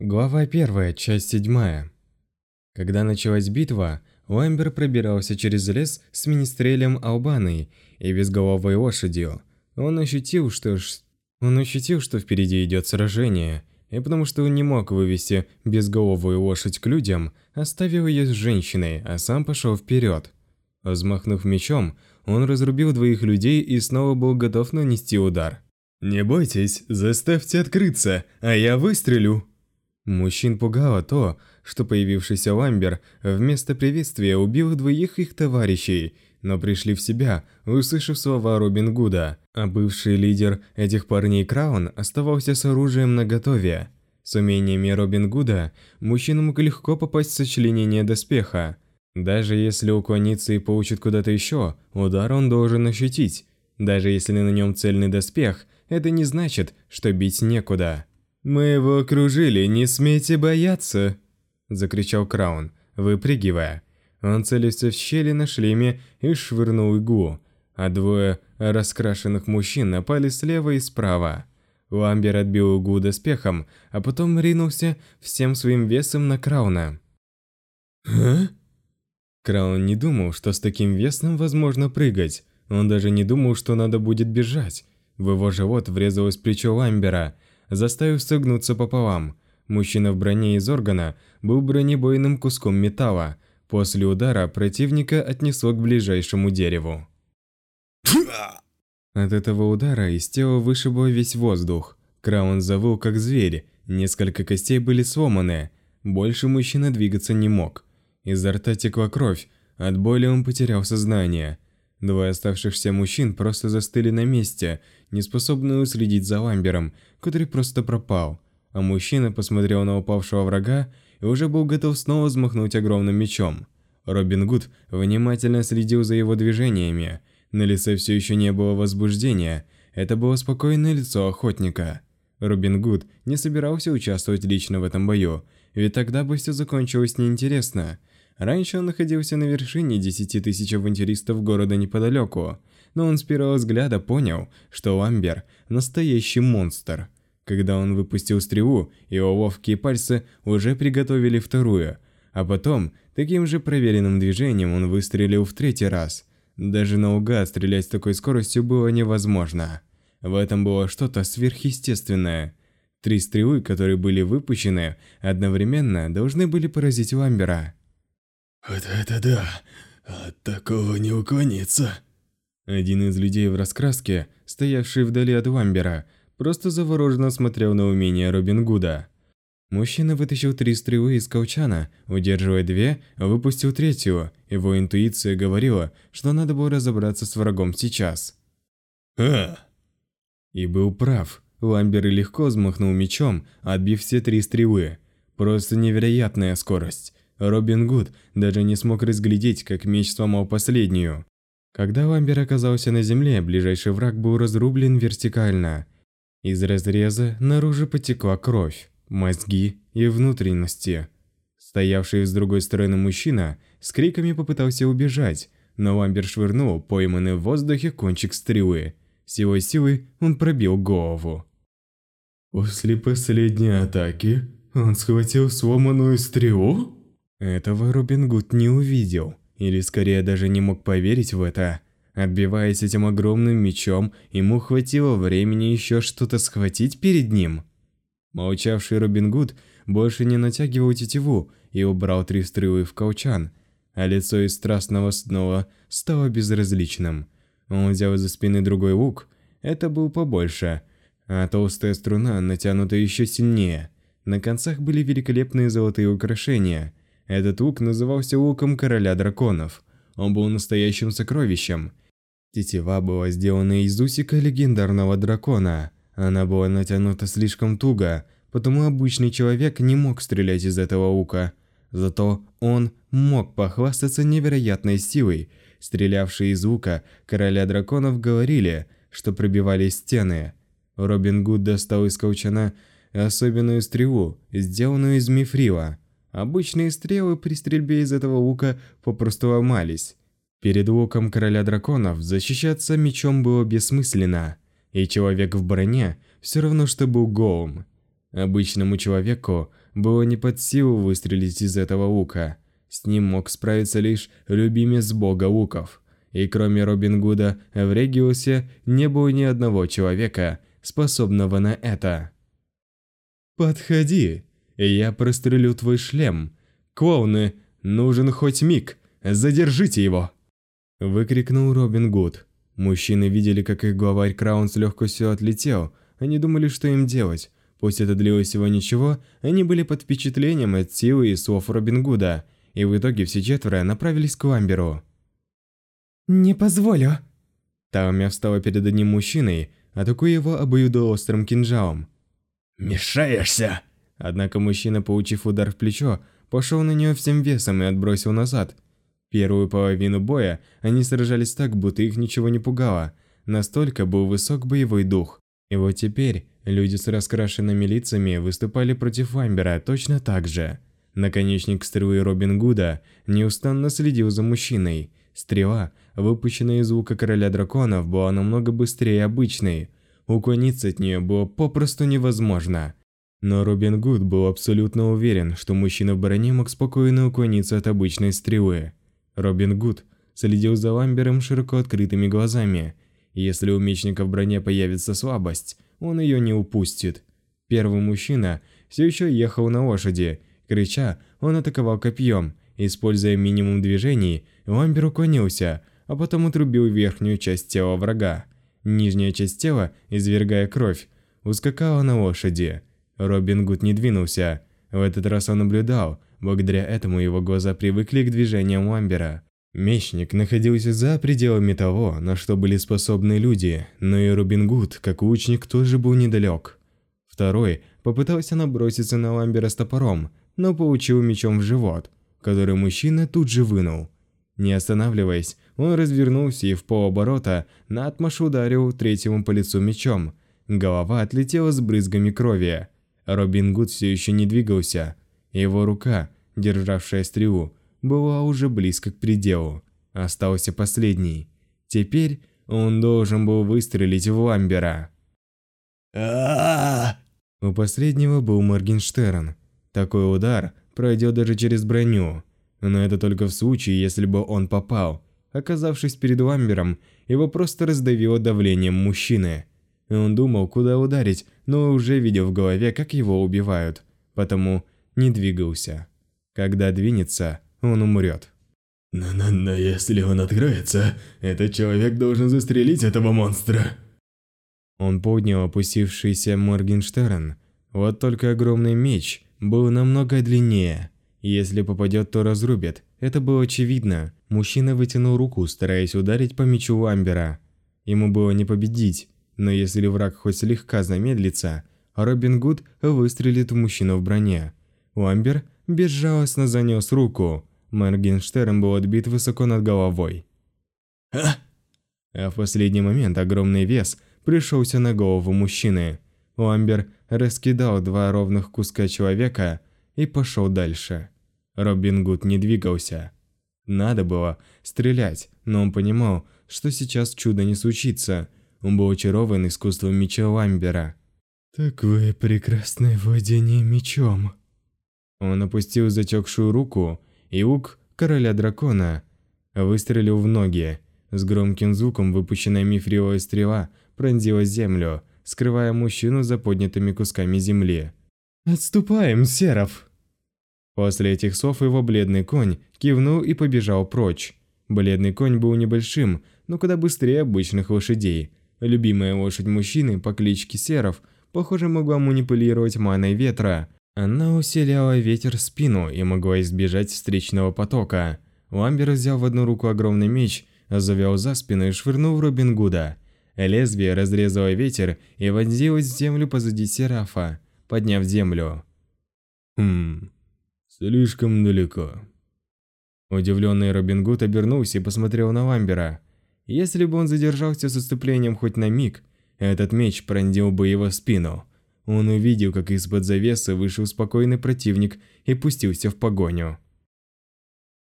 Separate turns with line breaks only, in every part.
Глава 1, часть 7. Когда началась битва, Ламбер пробирался через лес с министрелем Албаной и безголовой лошадью. Он ощутил, что он ощутил, что впереди идет сражение, и потому что он не мог вывести безголовую лошадь к людям, оставил ее с женщиной, а сам пошел вперед. Взмахнув мечом, он разрубил двоих людей и снова был готов нанести удар.
«Не бойтесь, заставьте открыться, а я выстрелю!»
Мужчин пугало то, что появившийся Ламбер вместо приветствия убил двоих их товарищей, но пришли в себя, услышав слова Робин Гуда, а бывший лидер этих парней Краун оставался с оружием наготове. С умениями Робин Гуда мужчина мог легко попасть в сочленение доспеха. Даже если уклониться и получит куда-то еще, удар он должен ощутить. Даже если на нем цельный доспех, это не значит, что бить некуда.
«Мы его окружили, не смейте бояться!»
Закричал Краун, выпрыгивая. Он целился в щели на шлеме и швырнул иглу, а двое раскрашенных мужчин напали слева и справа. Ламбер отбил иглу доспехом, а потом ринулся всем своим весом на Крауна.
«А?»
Краун не думал, что с таким весом возможно прыгать. Он даже не думал, что надо будет бежать. В его живот врезалось плечо Ламбера, заставив согнуться пополам. Мужчина в броне из органа был бронебойным куском металла. После удара противника отнесло к ближайшему дереву. От этого удара из тела вышибло весь воздух. Краун завыл как зверь, несколько костей были сломаны. Больше мужчина двигаться не мог. Изо рта текла кровь, от боли он потерял сознание. Двое оставшихся мужчин просто застыли на месте, не способные уследить за Ламбером, который просто пропал. А мужчина посмотрел на упавшего врага и уже был готов снова взмахнуть огромным мечом. Робин Гуд внимательно следил за его движениями. На лице все еще не было возбуждения, это было спокойное лицо охотника. Робин Гуд не собирался участвовать лично в этом бою, ведь тогда бы все закончилось неинтересно. Раньше он находился на вершине 10 тысяч авантюристов города неподалеку, но он с первого взгляда понял, что Ламбер – настоящий монстр. Когда он выпустил стрелу, его ловкие пальцы уже приготовили вторую, а потом, таким же проверенным движением он выстрелил в третий раз. Даже наугад стрелять с такой скоростью было невозможно. В этом было что-то сверхъестественное. Три стрелы, которые были выпущены, одновременно должны были поразить Ламбера.
«Вот это да! От такого не уклониться!»
Один из людей в раскраске, стоявший вдали от Ламбера, просто завороженно смотрел на умение Робин Гуда. Мужчина вытащил три стрелы из колчана, удерживая две, выпустил третью. Его интуиция говорила, что надо было разобраться с врагом сейчас.
«А!»
И был прав. Ламбер легко взмахнул мечом, отбив все три стрелы. Просто невероятная скорость. Робин Гуд даже не смог разглядеть, как меч сломал последнюю. Когда Ламбер оказался на земле, ближайший враг был разрублен вертикально. Из разреза наружу потекла кровь, мозги и внутренности. Стоявший с другой стороны мужчина с криками попытался убежать, но Ламбер швырнул пойманный в воздухе кончик стрелы. Силой силы он пробил голову.
После последней атаки он схватил сломанную стрелу?
Этого Робин Гуд не увидел, или скорее даже не мог поверить в это. Отбиваясь этим огромным мечом, ему хватило времени еще что-то схватить перед ним. Молчавший Робин Гуд больше не натягивал тетиву и убрал три стрелы в колчан, а лицо из страстного снова стало безразличным. Он взял за спины другой лук, это был побольше, а толстая струна натянута еще сильнее. На концах были великолепные золотые украшения – этот лук назывался луком короля драконов. Он был настоящим сокровищем. Тетива была сделана из усика легендарного дракона. Она была натянута слишком туго, потому обычный человек не мог стрелять из этого лука. Зато он мог похвастаться невероятной силой. Стрелявшие из лука короля драконов говорили, что пробивали стены. Робин Гуд достал из колчана особенную стрелу, сделанную из мифрила. Обычные стрелы при стрельбе из этого лука попросту ломались. Перед луком короля драконов защищаться мечом было бессмысленно, и человек в броне все равно что был голым. Обычному человеку было не под силу выстрелить из этого лука. С ним мог справиться лишь любимец бога луков. И кроме Робин Гуда в Региусе не было ни одного человека, способного на это. «Подходи, я прострелю твой шлем. Клоуны, нужен хоть миг, задержите его!» Выкрикнул Робин Гуд. Мужчины видели, как их главарь Краун с легкостью отлетел. Они думали, что им делать. Пусть это длилось всего ничего, они были под впечатлением от силы и слов Робин Гуда, и в итоге все четверо направились к Ламберу.
«Не позволю!»
Таумя встала перед одним мужчиной, атакуя его обоюдоострым кинжалом.
«Мешаешься!»
Однако мужчина, получив удар в плечо, пошел на нее всем весом и отбросил назад. Первую половину боя они сражались так, будто их ничего не пугало. Настолько был высок боевой дух. И вот теперь люди с раскрашенными лицами выступали против Амбера точно так же. Наконечник стрелы Робин Гуда неустанно следил за мужчиной. Стрела, выпущенная из лука короля драконов, была намного быстрее обычной. Уклониться от нее было попросту невозможно. Но Робин Гуд был абсолютно уверен, что мужчина в броне мог спокойно уклониться от обычной стрелы. Робин Гуд следил за Ламбером широко открытыми глазами. Если у мечника в броне появится слабость, он ее не упустит. Первый мужчина все еще ехал на лошади. Крича, он атаковал копьем. Используя минимум движений, Ламбер уклонился, а потом отрубил верхнюю часть тела врага. Нижняя часть тела, извергая кровь, ускакала на лошади. Робин Гуд не двинулся. В этот раз он наблюдал, Благодаря этому его глаза привыкли к движениям Ламбера. Мечник находился за пределами того, на что были способны люди, но и Робин Гуд, как лучник, тоже был недалек. Второй попытался наброситься на Ламбера с топором, но получил мечом в живот, который мужчина тут же вынул. Не останавливаясь, он развернулся и в полоборота наотмашь ударил третьему по лицу мечом. Голова отлетела с брызгами крови. Робин Гуд все еще не двигался. Его рука державшая стрелу, была уже близко к пределу. Остался последний. Теперь он должен был выстрелить в Ламбера. У последнего был Моргенштерн. Такой удар пройдет даже через броню. Но это только в случае, если бы он попал. Оказавшись перед Ламбером, его просто раздавило давлением мужчины. Он думал, куда ударить, но уже видел в голове, как его убивают. Потому не двигался. Когда двинется, он умрет.
Но-но-но если он откроется, этот человек должен застрелить этого монстра.
Он поднял опустившийся Моргенштерн. Вот только огромный меч был намного длиннее. Если попадет, то разрубит. Это было очевидно. Мужчина вытянул руку, стараясь ударить по мечу Ламбера. Ему было не победить, но если враг хоть слегка замедлится, Робин Гуд выстрелит в мужчину в броне. Ламбер безжалостно занес руку. Моргенштерн был отбит высоко над головой.
А?
а в последний момент огромный вес пришелся на голову мужчины. Ламбер раскидал два ровных куска человека и пошел дальше. Робин Гуд не двигался. Надо было стрелять, но он понимал, что сейчас чудо не случится. Он был очарован искусством меча Ламбера.
«Такое прекрасное владение мечом»,
он опустил затекшую руку, и ук короля дракона выстрелил в ноги. С громким звуком выпущенная мифриловая стрела пронзила землю, скрывая мужчину за поднятыми кусками земли.
«Отступаем, Серов!»
После этих слов его бледный конь кивнул и побежал прочь. Бледный конь был небольшим, но куда быстрее обычных лошадей. Любимая лошадь мужчины по кличке Серов, похоже, могла манипулировать маной ветра, она усиляла ветер в спину и могла избежать встречного потока. Ламбер взял в одну руку огромный меч, завел за спину и швырнул Робин Гуда. Лезвие разрезало ветер и вонзилось в землю позади Серафа, подняв землю.
Хм, слишком далеко.
Удивленный Робин Гуд обернулся и посмотрел на Ламбера. Если бы он задержался с отступлением хоть на миг, этот меч пронзил бы его спину. Он увидел, как из-под завесы вышел спокойный противник и пустился в погоню.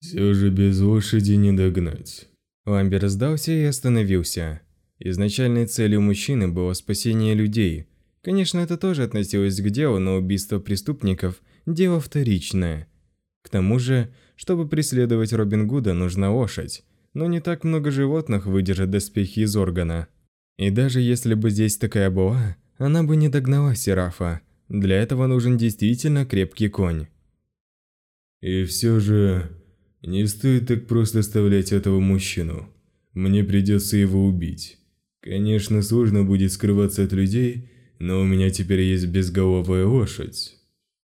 «Все же без лошади не догнать».
Ламбер сдался и остановился. Изначальной целью мужчины было спасение людей. Конечно, это тоже относилось к делу, но убийство преступников – дело вторичное. К тому же, чтобы преследовать Робин Гуда, нужна лошадь, но не так много животных выдержат доспехи из органа. И даже если бы здесь такая была, она бы не догнала Серафа. Для этого нужен действительно крепкий конь.
И все же, не стоит так просто оставлять этого мужчину. Мне придется его убить. Конечно, сложно будет скрываться от людей, но у меня теперь есть безголовая лошадь.